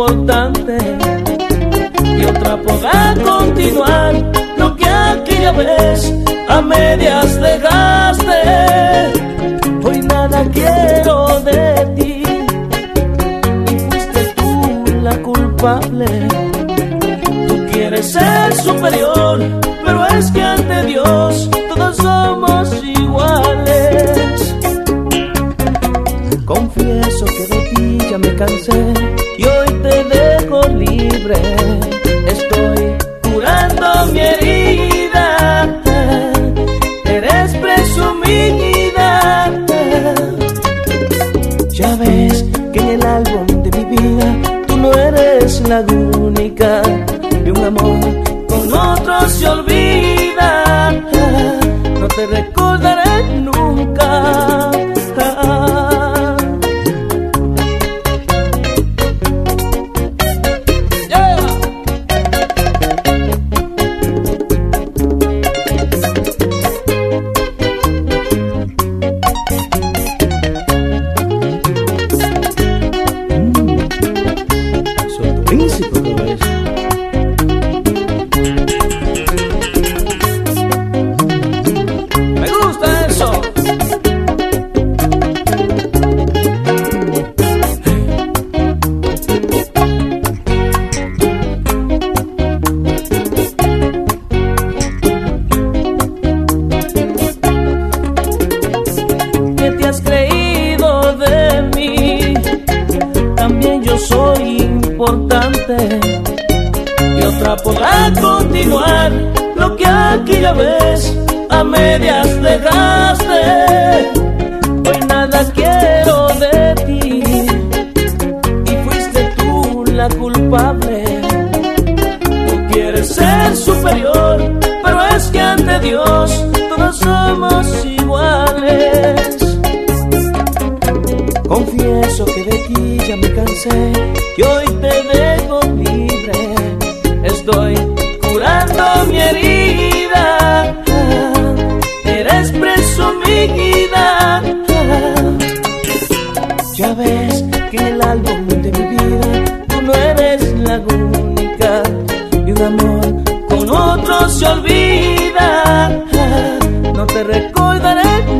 otra podrá continuar lo que aquella vez a medias dejaste. Hoy nada quiero de ti y fuiste tú la culpable. Tú quieres ser superior, pero es que ante Dios todos somos iguales. Confieso que de ti ya me cansé única. Y un amor con otro se olvida. No te recordaré nunca. Príncipe continuar lo que aquella vez a medias dejaste. Hoy nada quiero de ti y fuiste tú la culpable. Tú quieres ser superior, pero es que ante Dios todos somos iguales. Confieso que de ti ya me cansé y hoy única y un amor con otro se olvida. No te recordaré